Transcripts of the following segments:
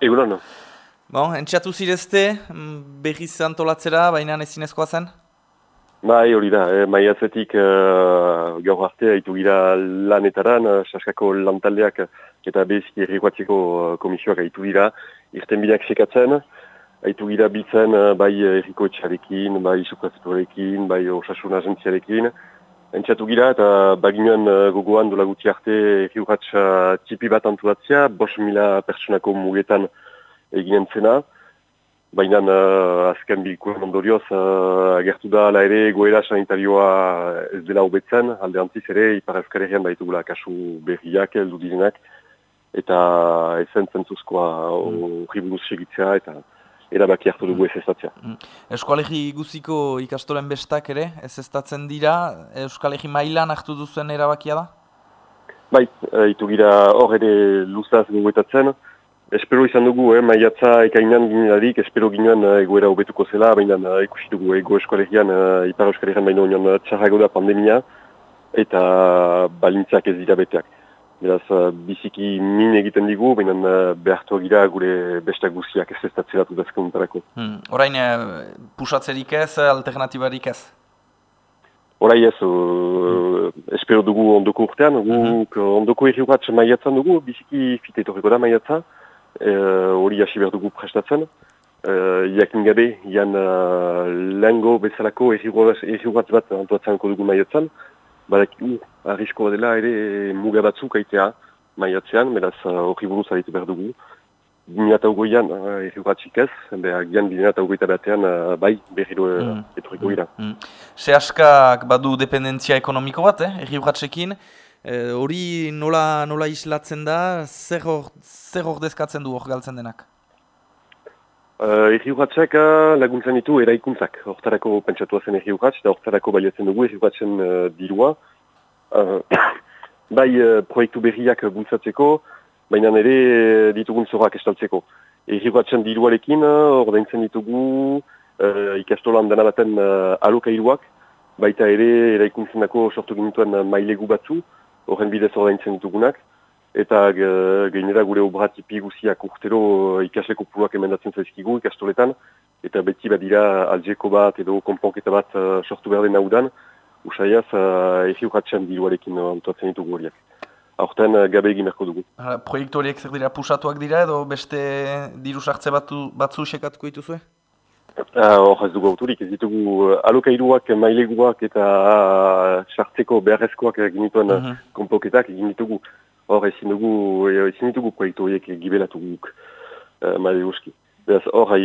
Egunon. Bon, entxatu zirezte, berriz antolatzera, baina ezinezkoa zen? Bai, hori da, eh, maiatzetik uh, gaur arte haitu gira lanetaran, saskako lantaldeak eta bezki errikoatzeko uh, komisioak haitu dira, irten bideak sekatzen, haitu gira bitzen uh, bai errikoetxarekin, bai suprazetuarekin, bai osasun agentziarekin, Entxatu gira eta baginoan uh, gogoan dola guti arte erriuratxa tipi bat antolatzea, bos mila pertsonako mugetan eginen zena. Baina uh, azken bilkuan ondorioz uh, agertu da ala ere goera sanitarioa ez dela hobetzen, alde antziz ere ipar ezkarerian baitugula kasu berriak eldu direnak eta ezen zentzuzkoa mm. horri buruz segitzea eta erabaki hartu dugu ez estatzea. Mm. Euskalegi guziko ikastolen bestak ere, ez estatzen dira, Euskalegi mailan hartu duzen erabakia da? Bai, itu gira hor ere luzaz goguetatzen. Espero izan dugu, eh, maiatza ekainan ginenarik, espero ginen eh, egoera hobetuko zela, baina eh, ikusi dugu ego eskolegian, eh, ipar eskolegian baino nion txarrago da pandemia, eta balintzak ez dira beteak. Beraz, uh, biziki min egiten digu, baina uh, behartu agira gure bestak guziak ez ez datzeratu dazkenuntarako. Hmm. Horain, uh, pusatzerik ez, alternatibarik ez? Horai ez, uh, espero dugu ondoko urtean, mm -hmm. ondoko erriugatz maiatzan dugu, biziki fitetoriko da maiatza, hori uh, hasi behar dugu prestatzen. Uh, Iakin gabe, ian uh, lehengo bezalako erriugatz bat antoatzen dugu maiatzan, badak u, arrisko dela ere muga batzuk aitea maiatzean, beraz uh, hori buruz aritu behar dugu. Bina eta ugoian, uh, erriuratxik ez, gian bina eta ugoita batean, uh, bai, berriro mm. etoriko gira. Mm. Se askak badu dependentzia ekonomiko bat, eh, erriuratxekin, eh, hori nola, nola islatzen da, zer hor dezkatzen du hor galtzen denak? Uh, Erriuratxak uh, laguntzen ditu eraikuntzak. Hortarako pentsatua zen erriuratx, eta hortarako baliatzen dugu erriuratxen uh, dirua. Uh, bai uh, proiektu berriak bultzatzeko, baina ere ditugun zorak estaltzeko. Erriuratxen diruarekin uh, ordaintzen ditugu uh, ikastolan dena baten uh, alokairuak, baita ere eraikuntzenako sortu ginituen mailegu batzu, horren bidez ordaintzen ditugunak eta gainera gure obratipi guziak urtero ikasleko puruak emendatzen zaizkigu ikastoletan, eta beti badira alzeko bat edo konponketa bat uh, sortu behar den haudan, usaiaz uh, efi urratxean diruarekin uh, antoatzen ditugu horiak. Horten uh, gabe egin merko dugu. Proiektu horiek zer dira pusatuak dira edo beste diru sartze batzu, batzu sekatuko dituzue? Hor ez dugu autorik, ez ditugu alokairuak, maileguak eta sartzeko beharrezkoak egin dituen mm -hmm. egin ditugu hor ezin dugu, ezin ditugu proiektu horiek gibelatu guk, uh, male. Beraz, hor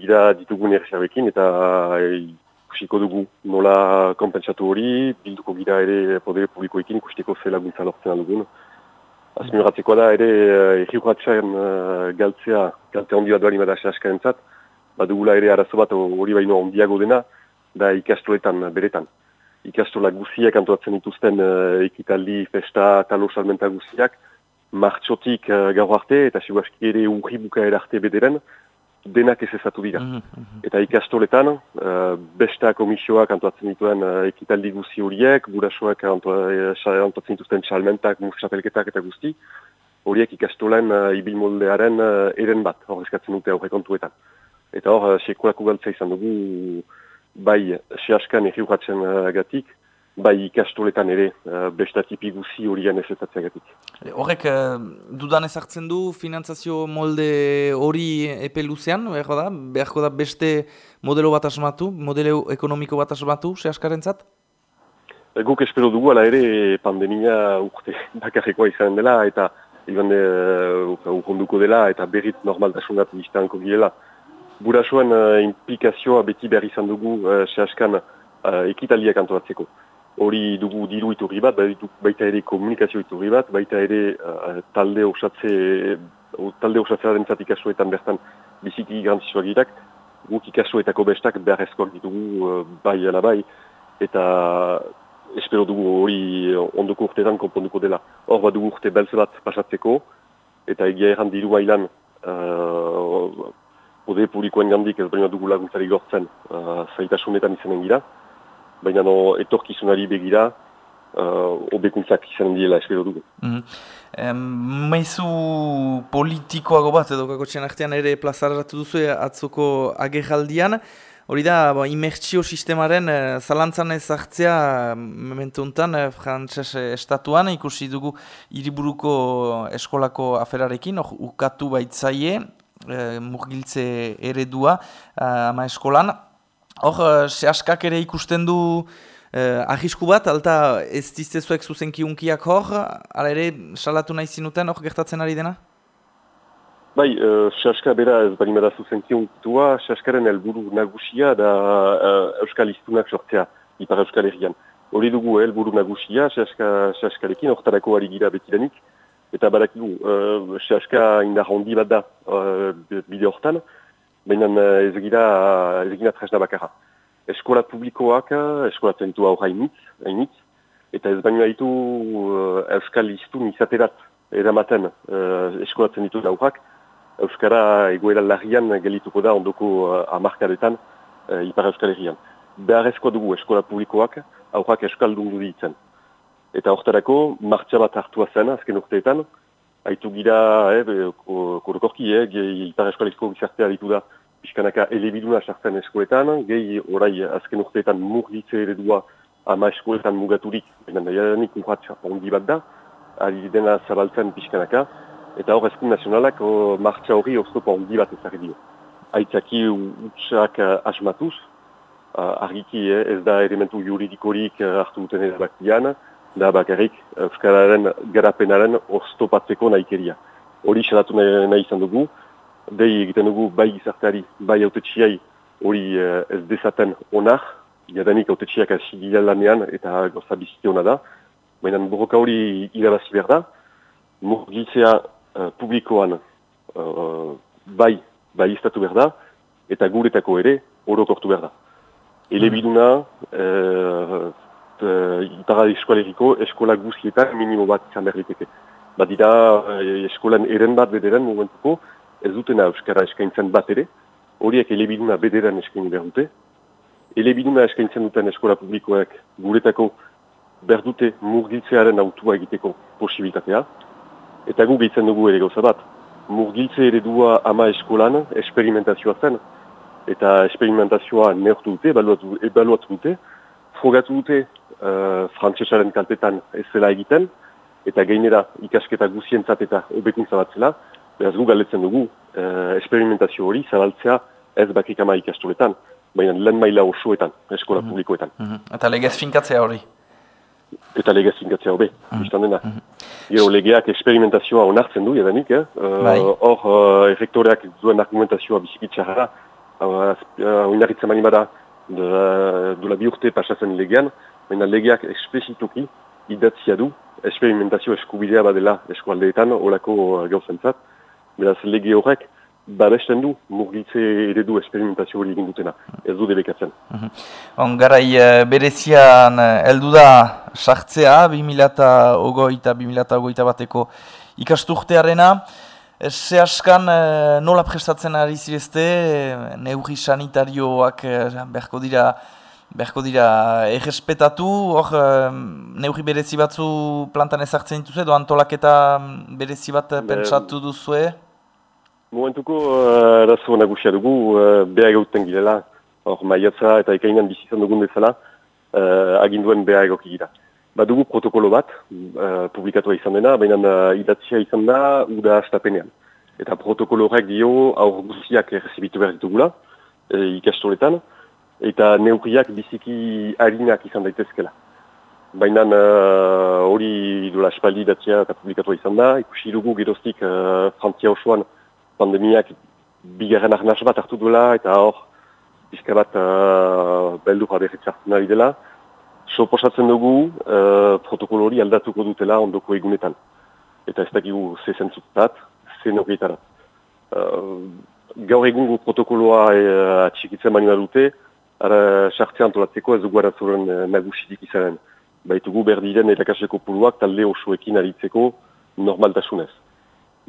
gira ditugu nerxarekin eta ikusiko dugu nola kompensatu hori, bilduko gira ere podere publikoekin ikusteko zela guntza lortzen dugun. Azmuratzeko da ere erriuratxaren uh, galtzea, galte ondia duan imada askaren zat, badugula ere arazo bat hori baino ondiago dena, da ikastoletan beretan ikastola guziak antoatzen dituzten uh, ekitaldi, festa, talo salmenta guziak, martxotik uh, gaur arte, eta seguaski ere urri buka erarte bederen, denak ez ezatu dira. Mm -hmm. Eta ikastoletan, uh, besta komisioak antoatzen dituen uh, ekitaldi guzi horiek, burasoak antoatzen dituzten salmentak, mursapelketak eta guzti, horiek ikastolen uh, ibil moldearen uh, eren bat, horrezkatzen dute aurrekontuetan. Eta hor, uh, sekulako galtza izan dugu, bai sehaskan erriuratzen uh, gatik, bai ikastoletan ere uh, bestatipi guzi horien ezetatzea gatik. Horrek, uh, dudan ezartzen du finanzazio molde hori epe luzean, beharko da? Beharko da beste modelo bat asmatu, modelo ekonomiko bat asmatu, sehaskaren zat? Guk espero dugu, ala ere pandemia urte bakarrekoa izan dela, eta iban uh, urkonduko dela, eta berrit normaltasunat biztanko girela burasoen uh, implikazioa beti behar izan dugu uh, sehaskan uh, ekitaliak antolatzeko. Hori dugu diru iturri bat, baita ere komunikazio iturri bat, baita ere uh, talde osatze, uh, talde osatzea dentzat ikasuetan bertan biziki garantizuak girak, guk ikasuetako bestak behar ezkoak ditugu uh, bai ala bai, eta espero dugu hori ondoko urteetan konponduko dela. Hor bat dugu urte belze bat pasatzeko, eta egia erran diru bailan Ode publikoen gandik ez baina dugu laguntzari gortzen uh, zaitasunetan izanen gira. Baina no, etorkizunari begira, uh, obekuntzak izan diela espero dugu. Mm Maizu politikoago bat edo kakotxean artean ere plazaratu duzu atzoko agejaldian. Hori da, bo, imertsio sistemaren e, zalantzan ezartzea momentu honetan e, frantses estatuan ikusi dugu hiriburuko eskolako aferarekin, or, ukatu baitzaie e, murgiltze eredua ama eskolan. Hor, sehaskak ere ikusten du eh, ahisku bat, alta ez diztezuek zuzenki unkiak hor, ala ere salatu nahi zinuten hor gertatzen ari dena? Bai, uh, Saska bera ez bari mada zuzenki unkitua, Saskaren helburu nagusia da uh, Euskal Iztunak sortzea, ipar Euskal Herrian. Hori dugu helburu nagusia, Saska, Saskarekin, hortarako ari gira betidanik, eta badakigu, uh, Saska indar hondi bat da uh, bide hortan, baina ez gira, ez gira tresna bakarra eskola publikoak, eskola zentu hau hainitz, hainitz, eta ez baino haitu uh, euskal iztun izaterat eramaten uh, eskolatzen ditu daurak, euskara egoera larrian gelituko da ondoko uh, amarkadetan uh, ipar euskal herrian. Beharrezkoa dugu eskola publikoak, aurrak eskal dundu ditzen. Eta horretarako, martxa bat hartua zen, azken urteetan, haitu gira, eh, korokorki, eh, ipar eskolizko gizartea ditu da, pixkanaka elebiduna sartzen eskoletan, gehi orai azken urteetan murgitze eredua ama eskoletan mugaturik, benen da jadanik urratxa ondi bat da, ari dena zabaltzen pixkanaka, eta hor eskun nazionalak o, martxa hori oztopo ondi bat ezari dio. Aitzaki utxak uh, asmatuz, argiki eh, ez da elementu juridikorik uh, hartu duten edabaktian, da bakarrik Euskararen garapenaren oztopatzeko nahikeria. Hori salatu nahi, nahi izan dugu, dei egiten dugu bai gizarteari, bai autetxiai hori uh, ez dezaten onar, jadanik autetxiak hasi lanean eta goza bizite hona da, baina borroka hori irabazi behar da, murgiltzea uh, publikoan uh, bai, bai iztatu behar da, eta guretako ere orokortu behar da. Ele mm. Biduna, uh, itara eskoaleriko eskola guzietan minimo bat izan behar diteke. Badira eskolan eren bat bederen momentuko, ez dutena Euskara eskaintzen bat ere, horiek elebiduna bederan eskaini behar dute. Elebiduna eskaintzen duten eskola publikoak guretako behar dute murgiltzearen autua egiteko posibilitatea. Eta gu gehitzen dugu ere gauza bat. Murgiltze ere dua ama eskolan esperimentazioa zen. Eta esperimentazioa neortu dute, ebaluatu dute. Frogatu dute uh, frantzesaren kaltetan ez zela egiten. Eta gainera ikasketa guzientzat eta obekuntza bat zela. Beraz gu galetzen dugu, eh, esperimentazio hori zabaltzea ez bakik ama ikastoletan, baina lehen maila osoetan, eskola mm publikoetan. Mm -hmm. Eta legez finkatzea hori? Eta legez finkatzea hori, mm -hmm. dena. Mm -hmm. legeak esperimentazioa onartzen du, edanik, eh? Bai. Hor, uh, uh, efektoreak duen argumentazioa bizikitxarra, oinarritzen uh, mani bada, dula bi urte pasatzen legean, baina legeak espezituki idatzia du, esperimentazio eskubidea badela eskualdeetan, olako uh, gauzentzat, Beraz, lege horrek, babesten du, murgitze eredu esperimentazio hori egin dutena, ez du debekatzen. Mm -hmm. Garai uh, berezian uh, heldu da sartzea, 2008 eta 2008 bateko ikasturtearena. Ze askan uh, nola prestatzen ari zirezte, neugri sanitarioak uh, berko dira, berko dira errespetatu, hor neugri berezi batzu plantan ezartzen dituzue, edo antolaketa berezi bat pentsatu duzue? Momentuko uh, arazo nagusia dugu, uh, beha gauten girela, hor maiatza eta ikainan bizizan dugun bezala, uh, aginduen beha egoki gira. Ba dugu protokolo bat, uh, publikatua izan dena, baina uh, idatzia izan da, uda astapenean. Eta protokolo horrek dio, aur guziak errezibitu behar ditugula, e, ikastoletan, eta neukriak biziki harinak izan daitezkela. Baina hori uh, dola espaldi idatzia eta publikatua izan da, ikusi dugu geroztik uh, frantzia osoan, pandemiak bigarren arnaz bat hartu duela eta hor pixka bat uh, beldu ari dela. Soposatzen dugu uh, protokolo hori aldatuko dutela ondoko egunetan. Eta ez dakigu ze zentzutat, ze norrietarat. Uh, gaur egungo protokoloa uh, atxikitzen baina dute, ara sartzea antolatzeko ez dugu arazoren uh, nagusitik izanen. Baitugu berdiren erakaseko puluak talde osoekin aritzeko normaltasunez.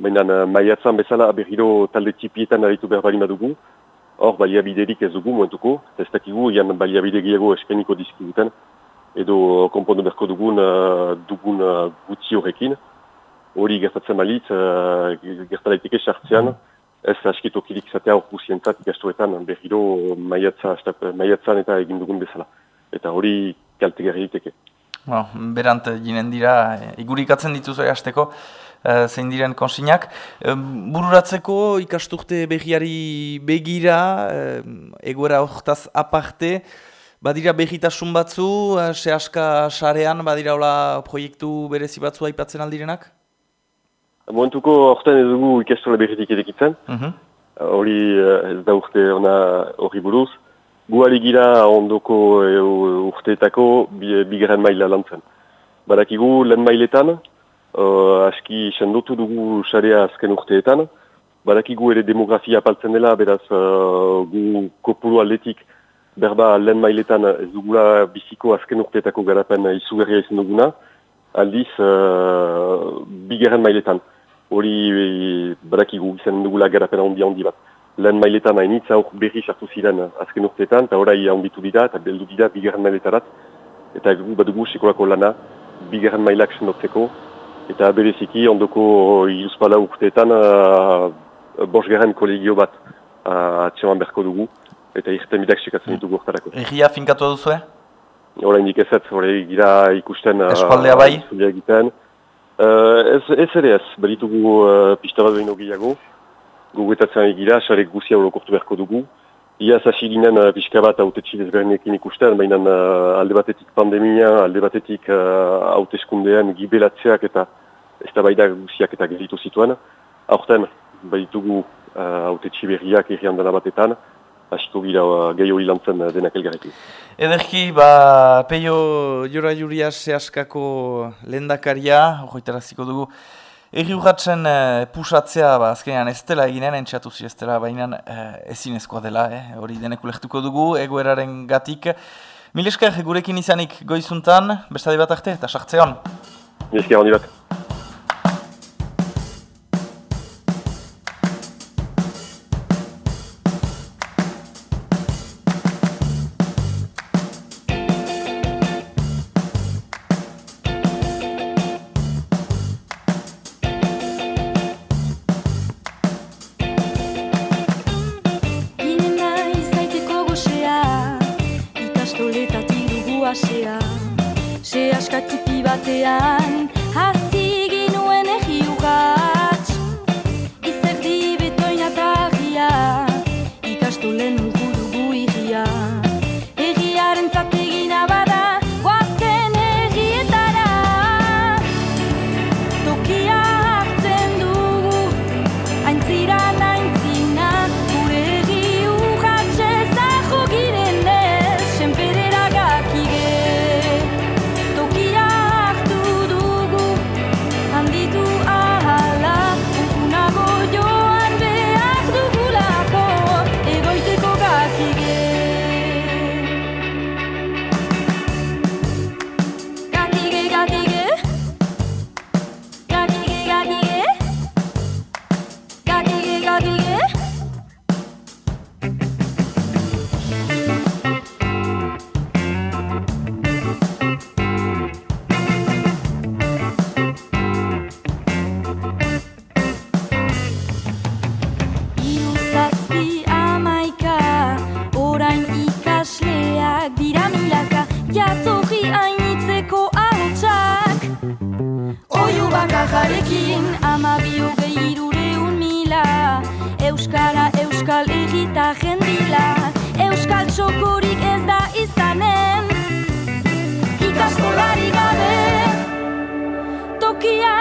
Baina maiatzan bezala berriro talde tipietan aritu behar bali madugu. Hor, baliabiderik ez dugu momentuko. Ez dakigu, ian baliabide gehiago eskeniko dizkiduten. Edo konpondu berko dugun, uh, dugun uh, gutzi horrekin. Hori gertatzen balitz, uh, gertalaiteke sartzean, ez askitokirik izatea hor guzientzat ikastuetan berriro maiatzan eta egin dugun bezala. Eta hori kalte gerri diteke. Well, berant ginen dira, igurikatzen dituzu hasteko uh, zein diren konsinak. bururatzeko ikasturte begiari begira, uh, egoera horretaz aparte, badira begitasun batzu, uh, sehaska sarean, badira hola proiektu berezi batzu aipatzen aldirenak? Momentuko horretan ez dugu ikastola behitik edekitzen. Mhm. Hori uh ez da urte hori buruz. Guari gira ondoko e, urteetako bigaren maila lantzen. Badakigu lehen mailetan, uh, aski sendotu dugu sarea azken urteetan. Badakigu ere demografia apaltzen dela, beraz uh, gu kopuru aldetik berba lehen mailetan ez dugula biziko azken urteetako garapen izugarria izan duguna. Aldiz, uh, bigaren mailetan. Hori badakigu izan dugula garapen handi handi bat lehen mailetan hainitza hor berri sartu ziren azken urteetan, eta horai handitu dira, eta beldu dira bigarren mailetarat, eta gu badugu sekolako lana, bigarren mailak sendotzeko, eta bereziki ondoko iluzpala urteetan uh, bosgarren kolegio bat uh, atxeman berko dugu, eta irten bidak sekatzen ditugu urtarako. Egia finkatu duzu, eh? Hora indik ezet, hori gira ikusten... Espaldea bai? Egiten. Uh, ez, ez ere ez, beritugu uh, pista bat behin gehiago, gugetatzen egira, xarek guzia holokortu beharko dugu. Iaz hasi ginen uh, pixka bat haute txilezbernekin ikusten, baina uh, alde batetik pandemia, alde batetik uh, haute eskundean gibelatzeak eta ez da guziak eta gelitu zituen. Horten, baitugu haute uh, txiberriak irrian dena batetan, hasiko gira uh, gehi hori lantzen uh, denak elgarrekin. Ederki, ba, peio jora juria sehaskako lendakaria, horretaraziko dugu, Eri urratzen uh, pusatzea, ba, azkenean ez dela eginen, entxatu zi ez dela, baina uh, ezin ezkoa dela, eh? hori denek ulektuko dugu, egoeraren gatik. Mileskar, gurekin izanik goizuntan, bestade bat arte, eta sartzeon. Mileskar, handi bat. Izanen, ikaskolari gabe, tokia